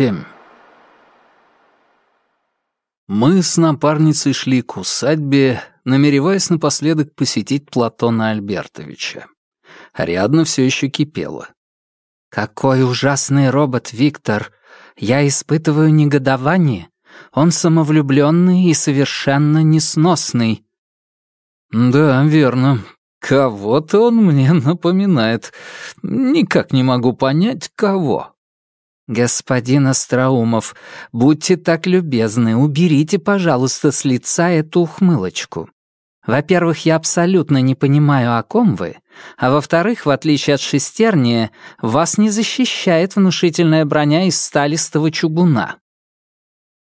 семь. Мы с напарницей шли к усадьбе, намереваясь напоследок посетить Платона Альбертовича. Ариадна все еще кипела. «Какой ужасный робот, Виктор! Я испытываю негодование. Он самовлюбленный и совершенно несносный». «Да, верно. Кого-то он мне напоминает. Никак не могу понять, кого». «Господин Остроумов, будьте так любезны, уберите, пожалуйста, с лица эту ухмылочку. Во-первых, я абсолютно не понимаю, о ком вы, а во-вторых, в отличие от шестерни, вас не защищает внушительная броня из сталистого чугуна».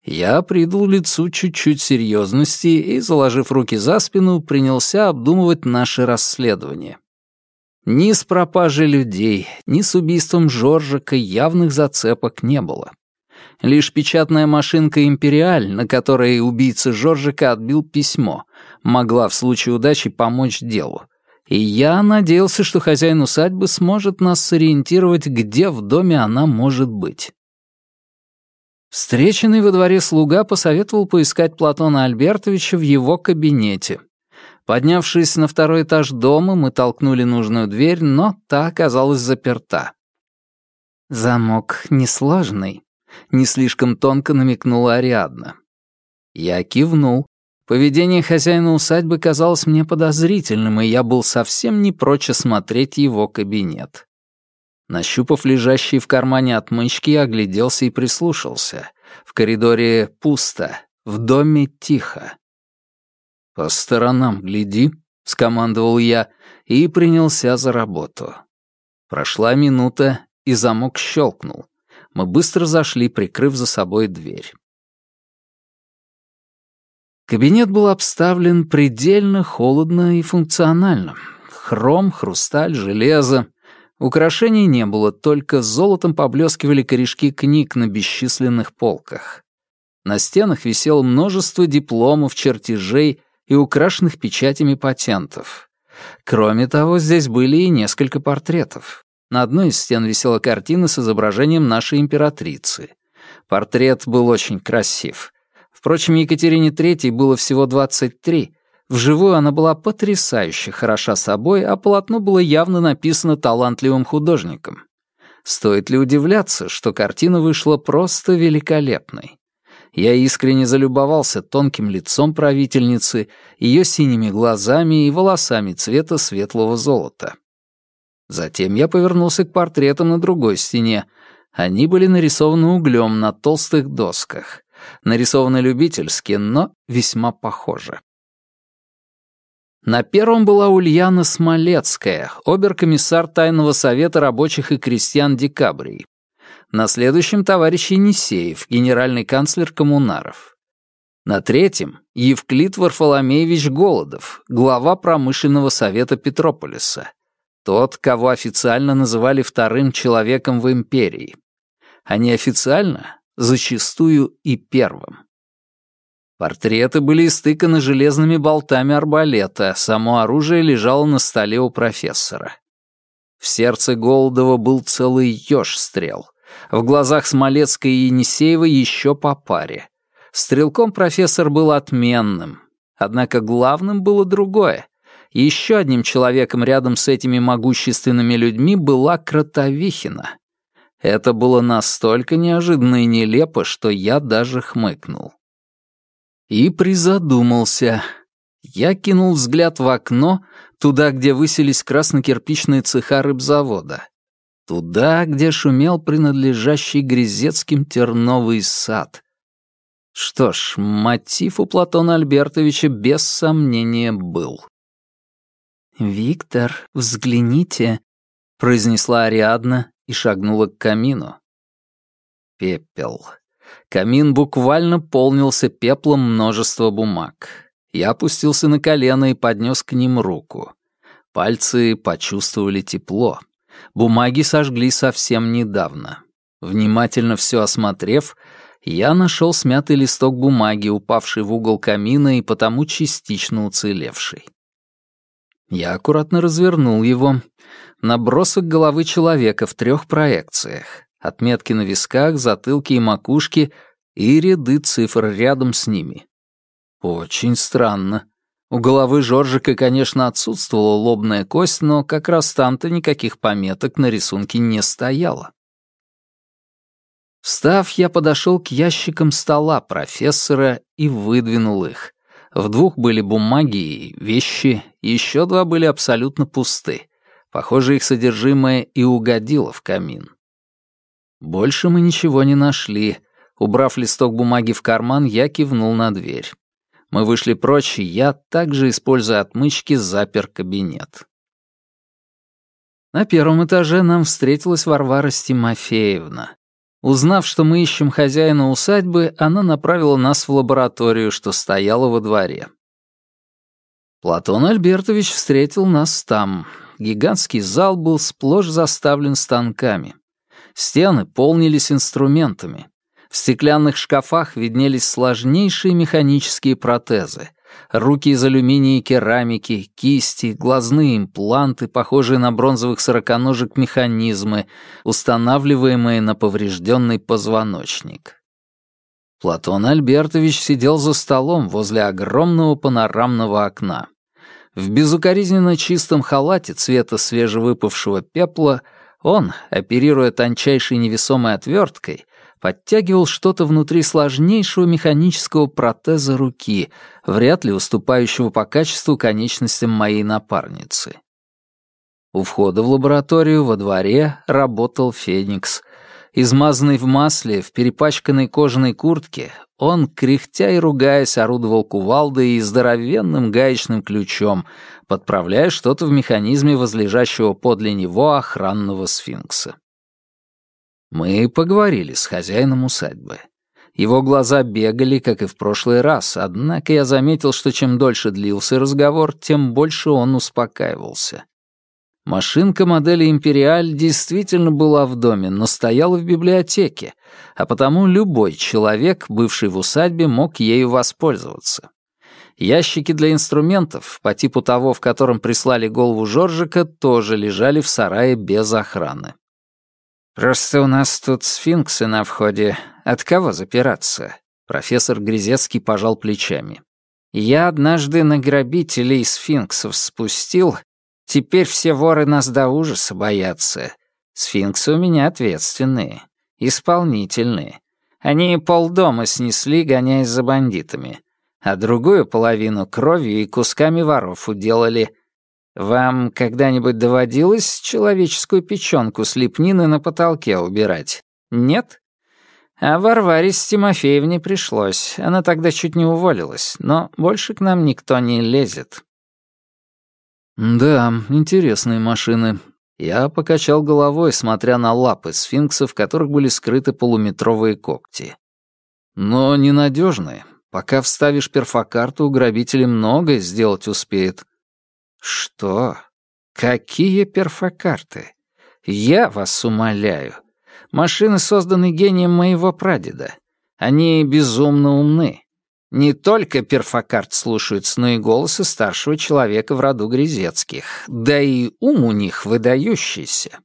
Я придал лицу чуть-чуть серьезности и, заложив руки за спину, принялся обдумывать наше расследование. Ни с пропажей людей, ни с убийством Жоржика явных зацепок не было. Лишь печатная машинка «Империаль», на которой убийца Жоржика отбил письмо, могла в случае удачи помочь делу. И я надеялся, что хозяин усадьбы сможет нас сориентировать, где в доме она может быть. Встреченный во дворе слуга посоветовал поискать Платона Альбертовича в его кабинете. Поднявшись на второй этаж дома, мы толкнули нужную дверь, но та оказалась заперта. «Замок несложный», — не слишком тонко намекнула Ариадна. Я кивнул. Поведение хозяина усадьбы казалось мне подозрительным, и я был совсем не прочь осмотреть его кабинет. Нащупав лежащие в кармане отмычки, я огляделся и прислушался. В коридоре пусто, в доме тихо. «По сторонам гляди», — скомандовал я и принялся за работу. Прошла минута, и замок щелкнул. Мы быстро зашли, прикрыв за собой дверь. Кабинет был обставлен предельно холодно и функционально. Хром, хрусталь, железо. Украшений не было, только золотом поблескивали корешки книг на бесчисленных полках. На стенах висело множество дипломов, чертежей и украшенных печатями патентов. Кроме того, здесь были и несколько портретов. На одной из стен висела картина с изображением нашей императрицы. Портрет был очень красив. Впрочем, Екатерине III было всего 23. Вживую она была потрясающе хороша собой, а полотно было явно написано талантливым художником. Стоит ли удивляться, что картина вышла просто великолепной? Я искренне залюбовался тонким лицом правительницы, ее синими глазами и волосами цвета светлого золота. Затем я повернулся к портретам на другой стене. Они были нарисованы углем на толстых досках. Нарисованы любительски, но весьма похожи. На первом была Ульяна Смолецкая, оберкомиссар Тайного совета рабочих и крестьян Декабрии. На следующем товарищ Енисеев, генеральный канцлер Коммунаров. На третьем — Евклид Варфоломеевич Голодов, глава промышленного совета Петрополиса. Тот, кого официально называли вторым человеком в империи. А неофициально — зачастую и первым. Портреты были истыканы железными болтами арбалета, само оружие лежало на столе у профессора. В сердце Голодова был целый еж стрел. В глазах Смолецкой и Енисеева еще по паре. Стрелком профессор был отменным. Однако главным было другое. Еще одним человеком рядом с этими могущественными людьми была Кротовихина. Это было настолько неожиданно и нелепо, что я даже хмыкнул. И призадумался. Я кинул взгляд в окно, туда, где высились краснокирпичные цеха рыбзавода. Туда, где шумел принадлежащий Грязецким терновый сад. Что ж, мотив у Платона Альбертовича без сомнения был. «Виктор, взгляните», — произнесла Ариадна и шагнула к камину. Пепел. Камин буквально полнился пеплом множества бумаг. Я опустился на колено и поднес к ним руку. Пальцы почувствовали тепло. Бумаги сожгли совсем недавно. Внимательно все осмотрев, я нашел смятый листок бумаги, упавший в угол камина и потому частично уцелевший. Я аккуратно развернул его. Набросок головы человека в трех проекциях. отметки на висках, затылке и макушке и ряды цифр рядом с ними. Очень странно. У головы Жоржика, конечно, отсутствовала лобная кость, но как раз там-то никаких пометок на рисунке не стояло. Встав, я подошел к ящикам стола профессора и выдвинул их. В двух были бумаги и вещи, еще два были абсолютно пусты. Похоже, их содержимое и угодило в камин. Больше мы ничего не нашли. Убрав листок бумаги в карман, я кивнул на дверь. Мы вышли прочь, и я, также используя отмычки, запер кабинет. На первом этаже нам встретилась Варвара Стимофеевна. Узнав, что мы ищем хозяина усадьбы, она направила нас в лабораторию, что стояла во дворе. Платон Альбертович встретил нас там. Гигантский зал был сплошь заставлен станками. Стены полнились инструментами. В стеклянных шкафах виднелись сложнейшие механические протезы. Руки из алюминия и керамики, кисти, глазные импланты, похожие на бронзовых сороконожек механизмы, устанавливаемые на поврежденный позвоночник. Платон Альбертович сидел за столом возле огромного панорамного окна. В безукоризненно чистом халате цвета свежевыпавшего пепла он, оперируя тончайшей невесомой отверткой, подтягивал что-то внутри сложнейшего механического протеза руки, вряд ли уступающего по качеству конечностям моей напарницы. У входа в лабораторию во дворе работал Феникс. Измазанный в масле, в перепачканной кожаной куртке, он, кряхтя и ругаясь, орудовал кувалдой и здоровенным гаечным ключом, подправляя что-то в механизме возлежащего подле него охранного сфинкса. Мы поговорили с хозяином усадьбы. Его глаза бегали, как и в прошлый раз, однако я заметил, что чем дольше длился разговор, тем больше он успокаивался. Машинка модели «Империаль» действительно была в доме, но стояла в библиотеке, а потому любой человек, бывший в усадьбе, мог ею воспользоваться. Ящики для инструментов, по типу того, в котором прислали голову Жоржика, тоже лежали в сарае без охраны. «Просто у нас тут сфинксы на входе. От кого запираться?» Профессор Грязецкий пожал плечами. «Я однажды на грабителей сфинксов спустил, Теперь все воры нас до ужаса боятся. Сфинксы у меня ответственные, исполнительные. Они полдома снесли, гоняясь за бандитами, а другую половину кровью и кусками воров уделали. Вам когда-нибудь доводилось человеческую печенку с лепнины на потолке убирать? Нет? А Варваре с Тимофеевне пришлось. Она тогда чуть не уволилась, но больше к нам никто не лезет. «Да, интересные машины». Я покачал головой, смотря на лапы сфинксов, в которых были скрыты полуметровые когти. «Но ненадежные. Пока вставишь перфокарту, грабители многое сделать успеют». «Что? Какие перфокарты? Я вас умоляю. Машины созданы гением моего прадеда. Они безумно умны. Не только перфокарт слушаются, но и голосы старшего человека в роду Грязецких. Да и ум у них выдающийся.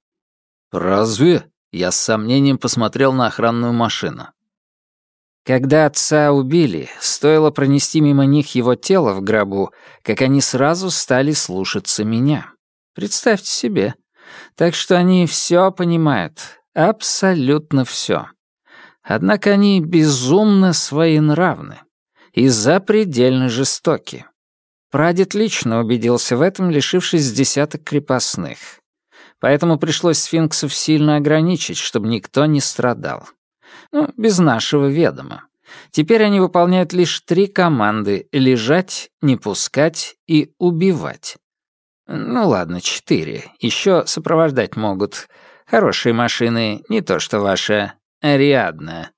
«Разве?» — я с сомнением посмотрел на охранную машину. Когда отца убили, стоило пронести мимо них его тело в гробу, как они сразу стали слушаться меня. Представьте себе. Так что они все понимают, абсолютно все. Однако они безумно своенравны и запредельно жестоки. Прадед лично убедился в этом, лишившись десяток крепостных. Поэтому пришлось сфинксов сильно ограничить, чтобы никто не страдал. Ну, без нашего ведома. Теперь они выполняют лишь три команды — лежать, не пускать и убивать. Ну ладно, четыре. Еще сопровождать могут. Хорошие машины, не то что ваша Ариадна.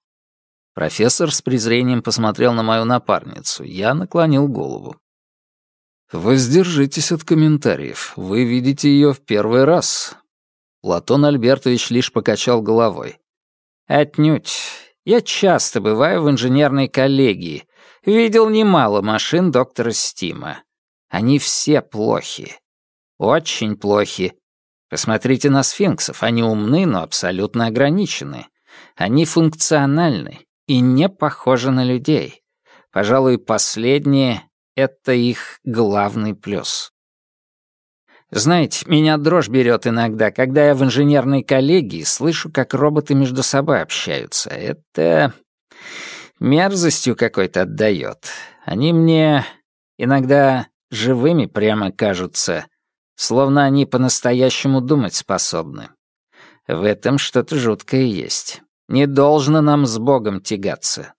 Профессор с презрением посмотрел на мою напарницу. Я наклонил голову. «Воздержитесь от комментариев. Вы видите ее в первый раз». Платон Альбертович лишь покачал головой. «Отнюдь. Я часто бываю в инженерной коллегии. Видел немало машин доктора Стима. Они все плохи. Очень плохи. Посмотрите на сфинксов, они умны, но абсолютно ограничены. Они функциональны и не похожи на людей. Пожалуй, последнее — это их главный плюс. Знаете, меня дрожь берет иногда, когда я в инженерной коллегии слышу, как роботы между собой общаются. Это мерзостью какой-то отдает. Они мне иногда живыми прямо кажутся, словно они по-настоящему думать способны. В этом что-то жуткое есть. Не должно нам с Богом тягаться.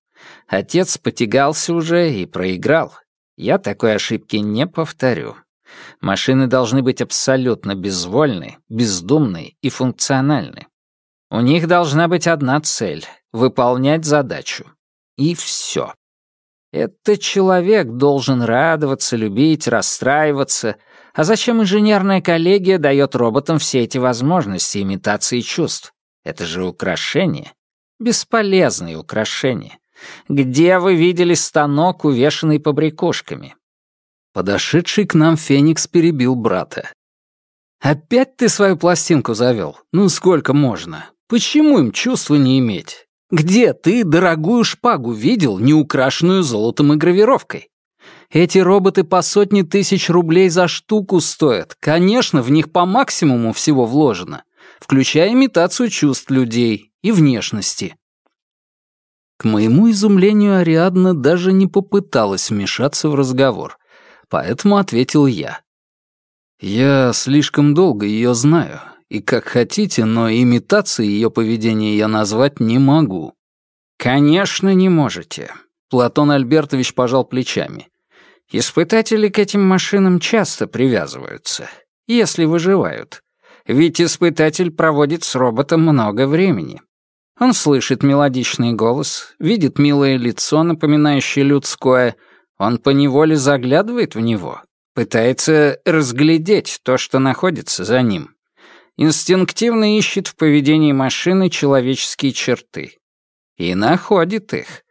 Отец потягался уже и проиграл. Я такой ошибки не повторю. Машины должны быть абсолютно безвольны, бездумны и функциональны. У них должна быть одна цель — выполнять задачу. И все. Это человек должен радоваться, любить, расстраиваться. А зачем инженерная коллегия дает роботам все эти возможности имитации чувств? Это же украшение. Бесполезные украшения. Где вы видели станок, увешанный побрякушками? Подошедший к нам Феникс перебил брата. «Опять ты свою пластинку завел? Ну сколько можно? Почему им чувства не иметь? Где ты дорогую шпагу видел, не украшенную золотом и гравировкой? Эти роботы по сотне тысяч рублей за штуку стоят. Конечно, в них по максимуму всего вложено, включая имитацию чувств людей и внешности. К моему изумлению, Ариадна даже не попыталась вмешаться в разговор, поэтому ответил я. «Я слишком долго ее знаю, и как хотите, но имитацией ее поведения я назвать не могу». «Конечно, не можете», — Платон Альбертович пожал плечами. «Испытатели к этим машинам часто привязываются, если выживают. Ведь испытатель проводит с роботом много времени. Он слышит мелодичный голос, видит милое лицо, напоминающее людское. Он поневоле заглядывает в него, пытается разглядеть то, что находится за ним инстинктивно ищет в поведении машины человеческие черты. И находит их.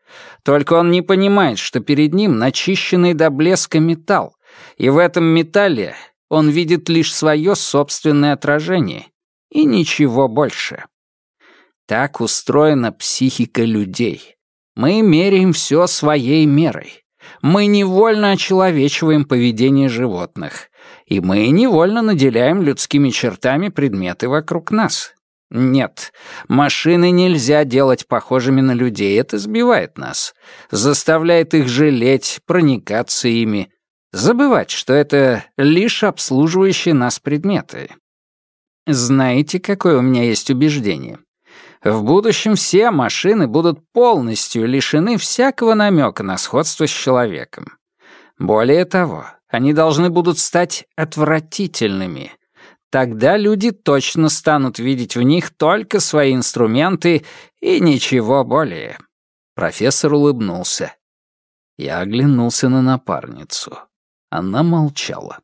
Только он не понимает, что перед ним начищенный до блеска металл, и в этом металле он видит лишь свое собственное отражение, и ничего больше. Так устроена психика людей. Мы меряем все своей мерой. Мы невольно очеловечиваем поведение животных и мы невольно наделяем людскими чертами предметы вокруг нас. Нет, машины нельзя делать похожими на людей, это сбивает нас, заставляет их жалеть, проникаться ими, забывать, что это лишь обслуживающие нас предметы. Знаете, какое у меня есть убеждение? В будущем все машины будут полностью лишены всякого намека на сходство с человеком. Более того, они должны будут стать отвратительными. Тогда люди точно станут видеть в них только свои инструменты и ничего более. Профессор улыбнулся. Я оглянулся на напарницу. Она молчала.